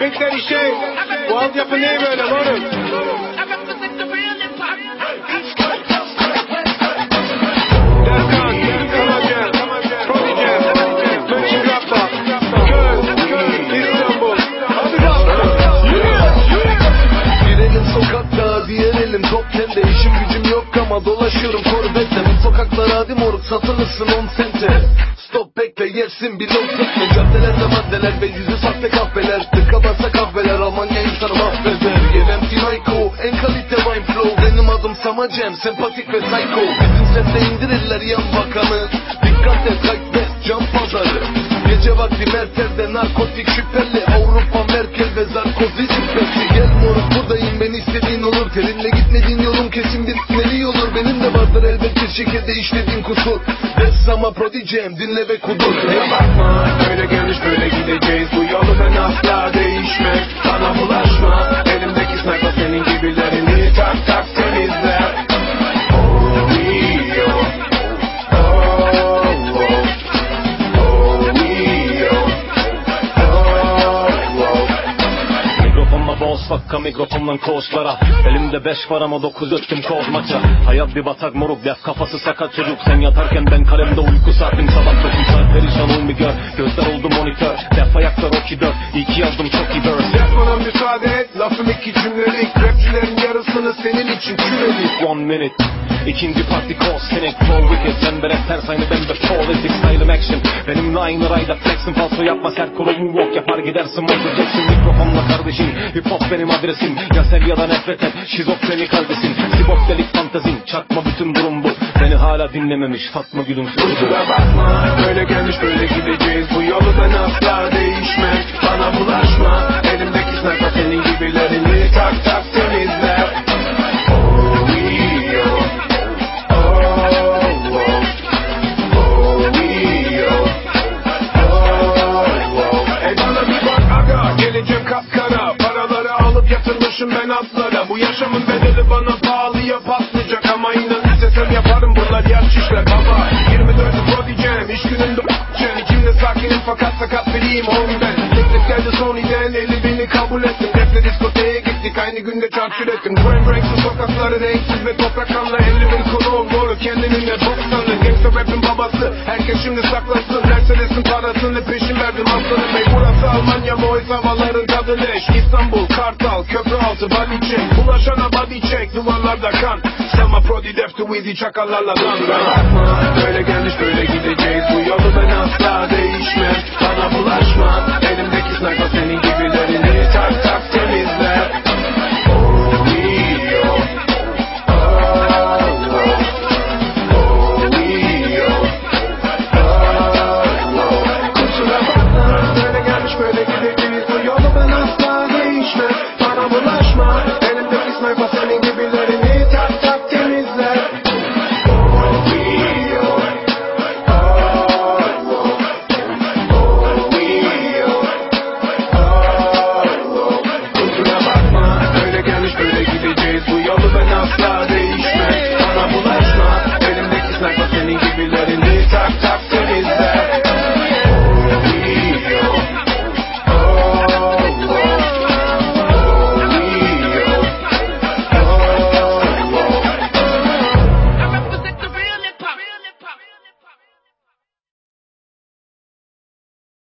Daddy Shane. Bu altyapı niye böyle moruk? Derkan, Kama Jam, Prodi Jam, Mönchengladbach, Köln, Köln, İstanbul. Hadi kalk. Bir elim sokakta diğer elim top tende İşim gücüm yok ama dolaşıyorum korvette Bu sokaklar hadi moruk satılırsın on sente Stop bekle yersin bir tekme Caddelerde maddeler ve yüzü sahte kahveler flow Benim adım Samacem sempatik ve psycho. Bizim sette indirirler yan bakanı. Dikkat et kayıt best cam pazarı. Gece vakti merkezde narkotik şüpheli. Avrupa Merkel ve Sarkozy şüphesi. Gel moruk buradayım ben istediğin olur. Terimle gitmediğin yolun kesin bir neli olur. Benim de vardır elbet bir şekilde işlediğin kusur. Ressama prodicem dinle ve kudur. Kusura bakma Fakka mikrofonla koçlara Elimde beş var ama dokuz öttüm koz maça Hayat bir batak moruk def kafası sakat çocuk. Sen yatarken ben kalemde uyku saatim. Sabah dokuz saat perişan ol gör. Gözler oldu monitör. Def ayakta Rocky 4 İyi ki yazdım çok iyi verse. Yap bana müsaade et. Lafım iki cümlelik. Rapçilerin yarısını senin için kürelik One minute İkinci parti call sinek flow wicked Sen de rap ters aynı ben de politic style'ım action. Benim line rayda flexim falso yapma sert kolu walk yapar gidersin Michael Jackson mikrofonla kardeşim Hip hop benim adresim. Ya sev ya da nefret et şizofreni kalbisin. Sibop delik fantazin çakma bütün durum bu. Beni hala dinlememiş Fatma Gül'ün sözü Kusura bakma Böyle gelmiş böyle gideceğiz. Bu yolu ben asla yatırmışım ben atlara. Bu yaşamın bedeli bana pahalıya patlayacak. Ama inan istesem yaparım bunlar yaş işler baba 24'ü prodicem iş gününde c***cen İçimde sakinim fakat sakat biriyim homie ben Teklif geldi Sony'den. 50 bini kabul ettim. Defne diskoteye gittik. Aynı günde çarçur ettim. Grand Breaks'ın sokakları renksiz ve toprak kanlı. 50 bin konu moru kendinin de bok sandı Gangsta rap'in babası. Herkes şimdi saklasın. Mercedes'in parasını peşin verdim. Aslanım bey Almanya mı oysa havaların tadı leş. İstanbul, Kartal, köprü altı body check. Bulaşana body check duvarlarda kan. Sama Prodi Def to Weezy çakallarla dan böyle gelmiş böyle gideceğiz. Bu yolu ben asla değişmem